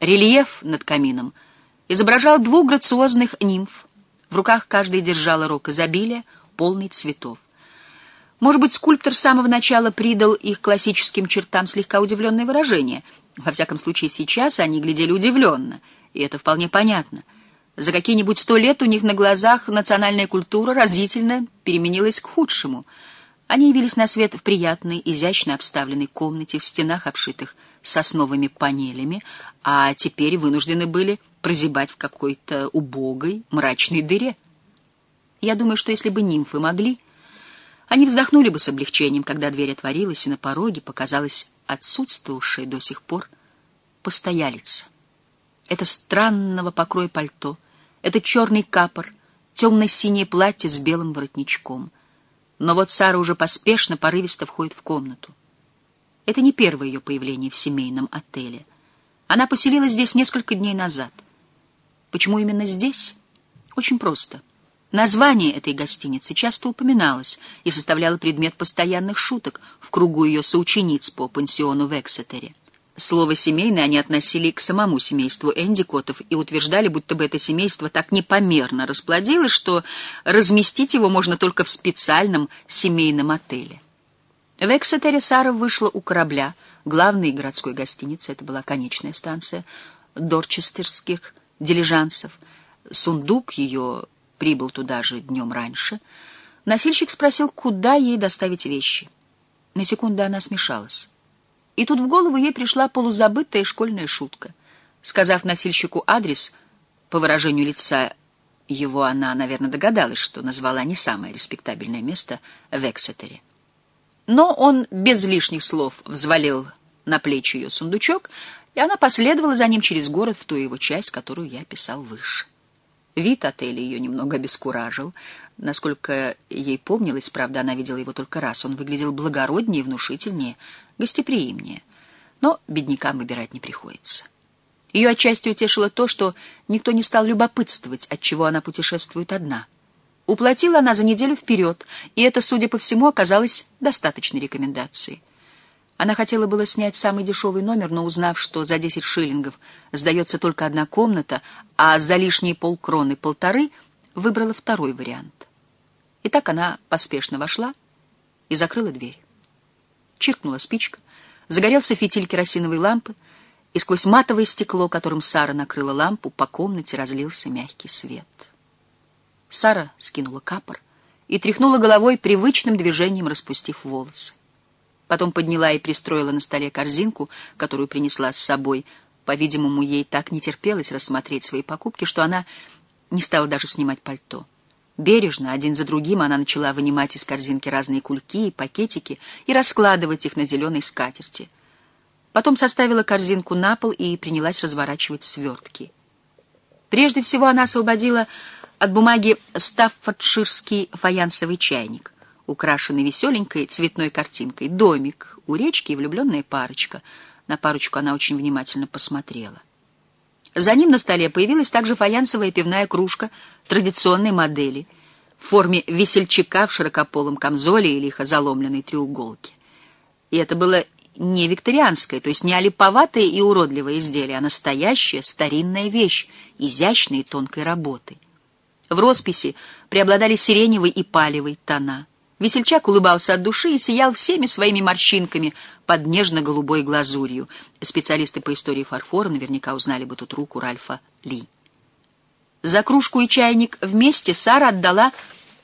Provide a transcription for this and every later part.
Рельеф над камином изображал двух грациозных нимф. В руках каждая держала рог изобилия, полный цветов. Может быть, скульптор с самого начала придал их классическим чертам слегка удивленное выражение. Во всяком случае, сейчас они глядели удивленно, и это вполне понятно. За какие-нибудь сто лет у них на глазах национальная культура разительно переменилась к худшему. Они явились на свет в приятной, изящно обставленной комнате в стенах, обшитых сосновыми панелями, а теперь вынуждены были прозябать в какой-то убогой, мрачной дыре. Я думаю, что если бы нимфы могли, они вздохнули бы с облегчением, когда дверь отворилась, и на пороге показалась отсутствовавшая до сих пор постоялица. Это странного покроя пальто, это черный капор, темно-синее платье с белым воротничком. Но вот Сара уже поспешно, порывисто входит в комнату. Это не первое ее появление в семейном отеле. Она поселилась здесь несколько дней назад. Почему именно здесь? Очень просто. Название этой гостиницы часто упоминалось и составляло предмет постоянных шуток в кругу ее соучениц по пансиону в Эксетере. Слово «семейное» они относили к самому семейству Эндикотов и утверждали, будто бы это семейство так непомерно расплодилось, что разместить его можно только в специальном семейном отеле. В Эксетере Сара вышла у корабля, главной городской гостиницы, это была конечная станция, дорчестерских дилижансов. Сундук ее прибыл туда же днем раньше. Носильщик спросил, куда ей доставить вещи. На секунду она смешалась. И тут в голову ей пришла полузабытая школьная шутка. Сказав носильщику адрес, по выражению лица его она, наверное, догадалась, что назвала не самое респектабельное место в Эксетере. Но он без лишних слов взвалил на плечи ее сундучок, и она последовала за ним через город в ту его часть, которую я описал выше. Вид отеля ее немного обескуражил. Насколько ей помнилось, правда, она видела его только раз. Он выглядел благороднее, внушительнее, гостеприимнее. Но беднякам выбирать не приходится. Ее отчасти утешило то, что никто не стал любопытствовать, от чего она путешествует одна. Уплатила она за неделю вперед, и это, судя по всему, оказалось достаточной рекомендацией. Она хотела было снять самый дешевый номер, но узнав, что за 10 шиллингов сдается только одна комната, а за лишние полкроны полторы, выбрала второй вариант. И так она поспешно вошла и закрыла дверь. Чиркнула спичка, загорелся фитиль керосиновой лампы, и сквозь матовое стекло, которым Сара накрыла лампу, по комнате разлился мягкий свет. Сара скинула капор и тряхнула головой привычным движением, распустив волосы. Потом подняла и пристроила на столе корзинку, которую принесла с собой. По-видимому, ей так не терпелось рассмотреть свои покупки, что она не стала даже снимать пальто. Бережно, один за другим, она начала вынимать из корзинки разные кульки и пакетики и раскладывать их на зеленой скатерти. Потом составила корзинку на пол и принялась разворачивать свертки. Прежде всего она освободила от бумаги стаффордширский фаянсовый чайник — украшенный веселенькой цветной картинкой. Домик у речки и влюбленная парочка. На парочку она очень внимательно посмотрела. За ним на столе появилась также фаянсовая пивная кружка традиционной модели в форме весельчака в широкополом камзоле и лихо заломленной треуголке. И это было не викторианское, то есть не олиповатое и уродливое изделие, а настоящая старинная вещь, изящной и тонкой работы. В росписи преобладали сиреневый и палевый тона — Весельчак улыбался от души и сиял всеми своими морщинками под нежно-голубой глазурью. Специалисты по истории фарфора наверняка узнали бы тут руку Ральфа Ли. За кружку и чайник вместе Сара отдала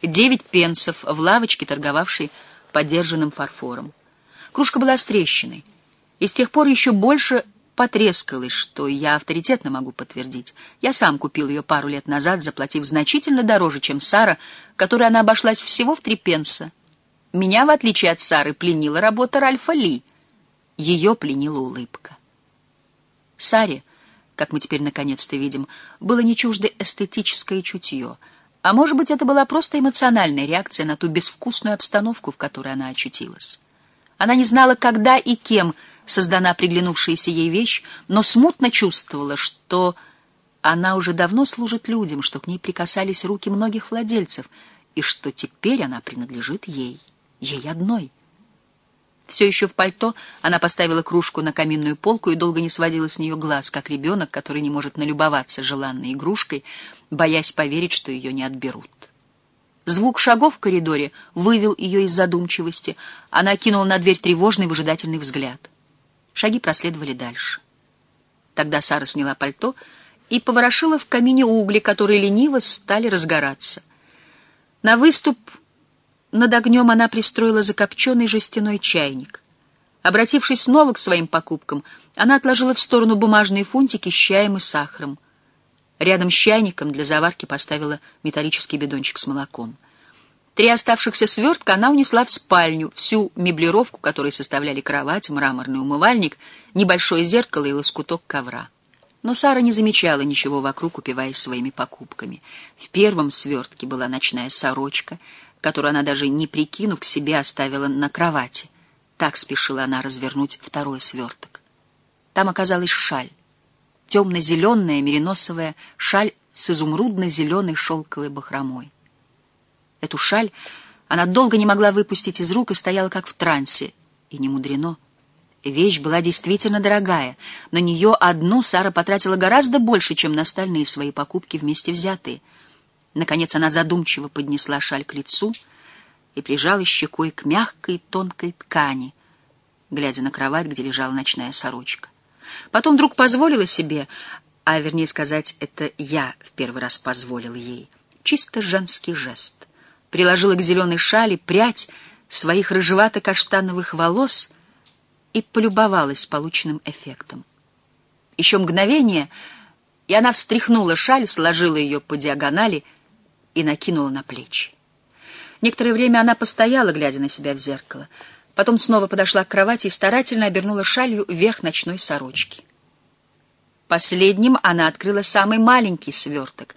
девять пенсов в лавочке, торговавшей подержанным фарфором. Кружка была с трещиной, и с тех пор еще больше потрескалась, что я авторитетно могу подтвердить. Я сам купил ее пару лет назад, заплатив значительно дороже, чем Сара, которой она обошлась всего в три пенса. Меня, в отличие от Сары, пленила работа Ральфа Ли. Ее пленила улыбка. Саре, как мы теперь наконец-то видим, было не чуждо эстетическое чутье, а может быть, это была просто эмоциональная реакция на ту безвкусную обстановку, в которой она очутилась. Она не знала, когда и кем создана приглянувшаяся ей вещь, но смутно чувствовала, что она уже давно служит людям, что к ней прикасались руки многих владельцев, и что теперь она принадлежит ей, ей одной. Все еще в пальто она поставила кружку на каминную полку и долго не сводила с нее глаз, как ребенок, который не может налюбоваться желанной игрушкой, боясь поверить, что ее не отберут. Звук шагов в коридоре вывел ее из задумчивости. Она кинула на дверь тревожный выжидательный взгляд. Шаги проследовали дальше. Тогда Сара сняла пальто и поворошила в камине угли, которые лениво стали разгораться. На выступ над огнем она пристроила закопченный жестяной чайник. Обратившись снова к своим покупкам, она отложила в сторону бумажные фунтики с чаем и сахаром. Рядом с чайником для заварки поставила металлический бидончик с молоком. Три оставшихся свертка она унесла в спальню, всю меблировку, которой составляли кровать, мраморный умывальник, небольшое зеркало и лоскуток ковра. Но Сара не замечала ничего вокруг, упиваясь своими покупками. В первом свертке была ночная сорочка — которую она даже не прикинув к себе оставила на кровати. Так спешила она развернуть второй сверток. Там оказалась шаль. Темно-зеленая мериносовая шаль с изумрудно-зеленой шелковой бахромой. Эту шаль она долго не могла выпустить из рук и стояла как в трансе. И не мудрено. Вещь была действительно дорогая. На нее одну Сара потратила гораздо больше, чем на остальные свои покупки вместе взятые — Наконец она задумчиво поднесла шаль к лицу и прижала щекой к мягкой тонкой ткани, глядя на кровать, где лежала ночная сорочка. Потом вдруг позволила себе, а вернее сказать, это я в первый раз позволил ей, чисто женский жест. Приложила к зеленой шали прядь своих рыжевато-каштановых волос и полюбовалась полученным эффектом. Еще мгновение, и она встряхнула шаль, сложила ее по диагонали — и накинула на плечи. Некоторое время она постояла, глядя на себя в зеркало. Потом снова подошла к кровати и старательно обернула шалью вверх ночной сорочки. Последним она открыла самый маленький сверток.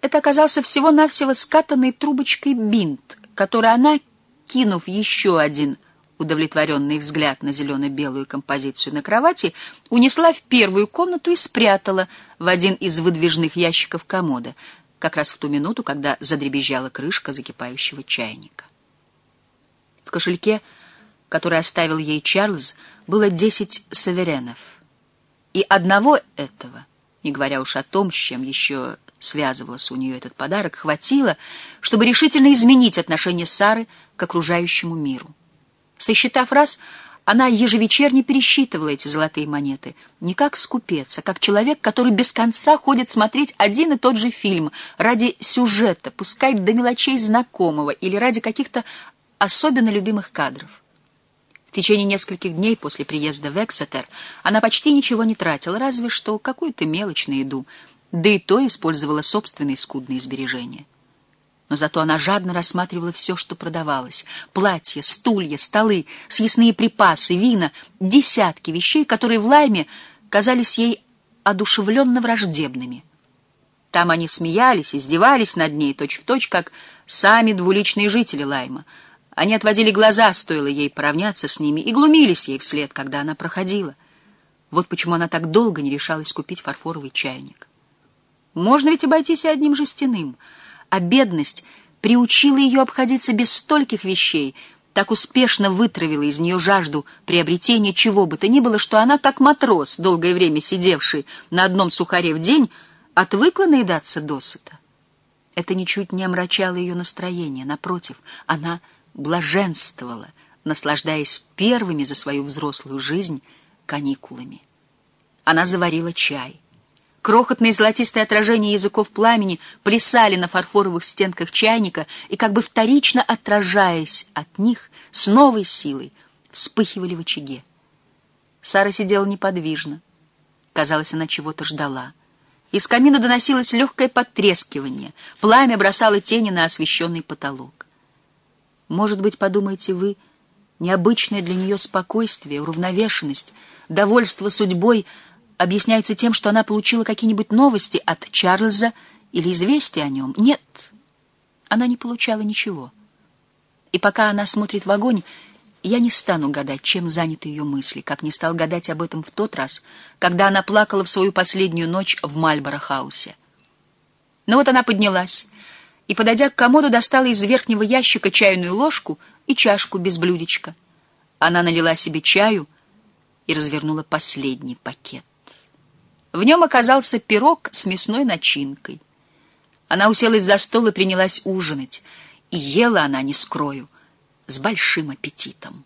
Это оказался всего-навсего скатанной трубочкой бинт, который она, кинув еще один удовлетворенный взгляд на зелено-белую композицию на кровати, унесла в первую комнату и спрятала в один из выдвижных ящиков комода — как раз в ту минуту, когда задребезжала крышка закипающего чайника. В кошельке, который оставил ей Чарльз, было десять саверенов. И одного этого, не говоря уж о том, с чем еще связывался у нее этот подарок, хватило, чтобы решительно изменить отношение Сары к окружающему миру. Сосчитав раз, она ежевечерне пересчитывала эти золотые монеты, не как скупец, а как человек, который без конца ходит смотреть один и тот же фильм ради сюжета, пускай до мелочей знакомого или ради каких-то особенно любимых кадров. В течение нескольких дней после приезда в Эксетер она почти ничего не тратила, разве что какую-то мелочь на еду, да и то использовала собственные скудные сбережения но зато она жадно рассматривала все, что продавалось. Платья, стулья, столы, съестные припасы, вина, десятки вещей, которые в Лайме казались ей одушевленно враждебными. Там они смеялись, издевались над ней, точь-в-точь, точь, как сами двуличные жители Лайма. Они отводили глаза, стоило ей поравняться с ними, и глумились ей вслед, когда она проходила. Вот почему она так долго не решалась купить фарфоровый чайник. Можно ведь обойтись и одним жестяным — а бедность приучила ее обходиться без стольких вещей, так успешно вытравила из нее жажду приобретения чего бы то ни было, что она, как матрос, долгое время сидевший на одном сухаре в день, отвыкла наедаться досыта. Это ничуть не омрачало ее настроение, напротив, она блаженствовала, наслаждаясь первыми за свою взрослую жизнь каникулами. Она заварила чай, Крохотные золотистые отражения языков пламени плясали на фарфоровых стенках чайника и, как бы вторично отражаясь от них, с новой силой вспыхивали в очаге. Сара сидела неподвижно. Казалось, она чего-то ждала. Из камина доносилось легкое потрескивание. Пламя бросало тени на освещенный потолок. Может быть, подумаете вы, необычное для нее спокойствие, уравновешенность, довольство судьбой — объясняются тем, что она получила какие-нибудь новости от Чарльза или известия о нем. Нет, она не получала ничего. И пока она смотрит в огонь, я не стану гадать, чем заняты ее мысли, как не стал гадать об этом в тот раз, когда она плакала в свою последнюю ночь в Мальборо-хаусе. Но вот она поднялась и, подойдя к комоду, достала из верхнего ящика чайную ложку и чашку без блюдечка — Она налила себе чаю и развернула последний пакет. В нем оказался пирог с мясной начинкой. Она уселась за стол и принялась ужинать, и ела она, не скрою, с большим аппетитом.